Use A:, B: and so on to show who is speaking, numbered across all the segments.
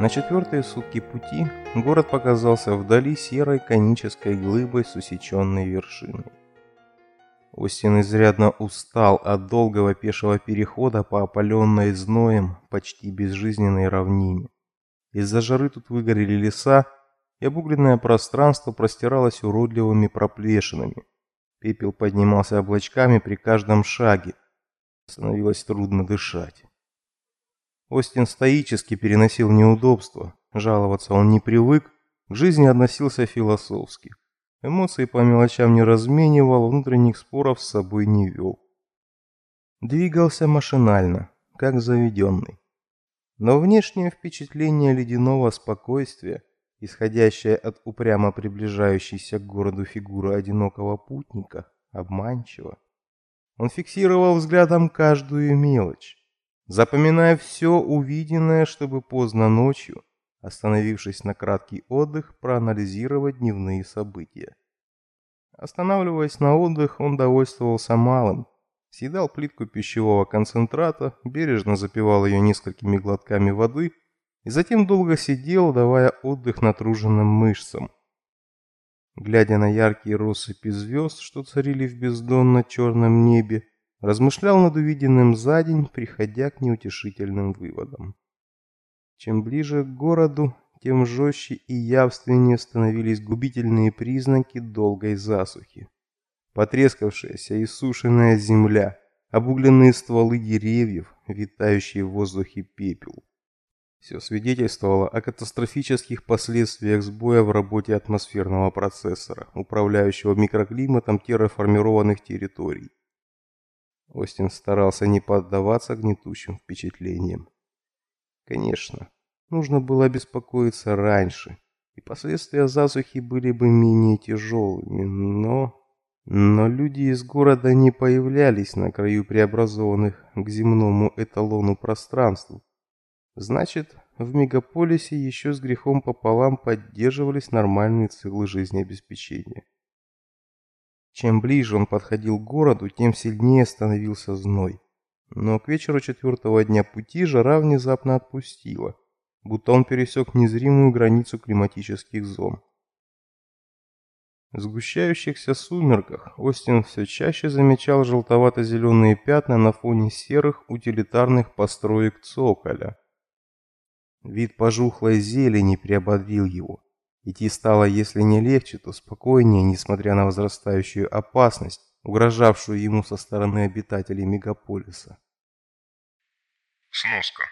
A: На четвертые сутки пути город показался вдали серой конической глыбой с усеченной вершиной. Остин изрядно устал от долгого пешего перехода по опаленной зноем почти безжизненной равнине. Из-за жары тут выгорели леса, и обугленное пространство простиралось уродливыми проплешинами. Пепел поднимался облачками при каждом шаге. Становилось трудно дышать. Остин стоически переносил неудобства. Жаловаться он не привык, к жизни относился философски. Эмоции по мелочам не разменивал, внутренних споров с собой не вел. Двигался машинально, как заведенный. Но внешнее впечатление ледяного спокойствия, исходящее от упрямо приближающейся к городу фигуры одинокого путника, обманчиво. Он фиксировал взглядом каждую мелочь, запоминая все увиденное, чтобы поздно ночью, остановившись на краткий отдых, проанализировать дневные события. Останавливаясь на отдых, он довольствовался малым. Съедал плитку пищевого концентрата, бережно запивал ее несколькими глотками воды и затем долго сидел, давая отдых натруженным мышцам. Глядя на яркие россыпи звезд, что царили в бездонно черном небе, размышлял над увиденным за день, приходя к неутешительным выводам. Чем ближе к городу, тем жестче и явственнее становились губительные признаки долгой засухи. Потрескавшаяся и сушеная земля, обугленные стволы деревьев, витающий в воздухе пепел. Все свидетельствовало о катастрофических последствиях сбоя в работе атмосферного процессора, управляющего микроклиматом терраформированных территорий. Остин старался не поддаваться гнетущим впечатлениям. Конечно, нужно было беспокоиться раньше, и последствия засухи были бы менее тяжелыми, но... Но люди из города не появлялись на краю преобразованных к земному эталону пространству. Значит, в мегаполисе еще с грехом пополам поддерживались нормальные циклы жизнеобеспечения. Чем ближе он подходил к городу, тем сильнее становился зной. Но к вечеру четвертого дня пути жара внезапно отпустила, будто он пересек незримую границу климатических зон. В сгущающихся сумерках Остин все чаще замечал желтовато-зеленые пятна на фоне серых утилитарных построек цоколя. Вид пожухлой зелени приободрил его. Идти стало, если не легче, то спокойнее, несмотря на возрастающую опасность, угрожавшую ему со стороны обитателей мегаполиса.
B: Сноска.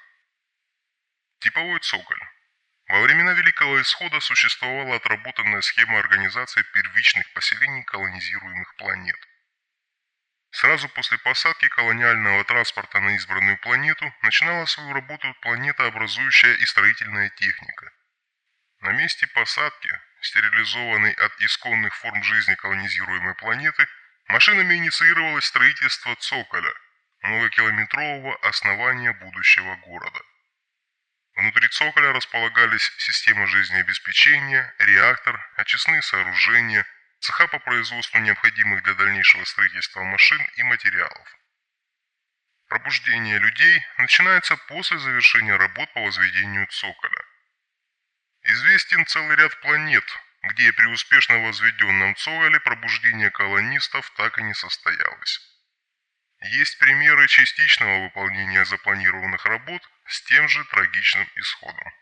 B: Типовой цоколь. Во времена Великого Исхода существовала отработанная схема организации первичных поселений колонизируемых планет. Сразу после посадки колониального транспорта на избранную планету начинала свою работу планетообразующая и строительная техника – на месте посадки, стерилизованной от исконных форм жизни колонизируемой планеты, машинами инициировалось строительство цоколя, многокилометрового основания будущего города. Внутри цоколя располагались система жизнеобеспечения, реактор, очистные сооружения, цеха по производству необходимых для дальнейшего строительства машин и материалов. Пробуждение людей начинается после завершения работ по возведению цоколя. Известен целый ряд планет, где при успешно возведенном Цойле пробуждение колонистов так и не состоялось. Есть примеры частичного выполнения запланированных работ с тем же трагичным исходом.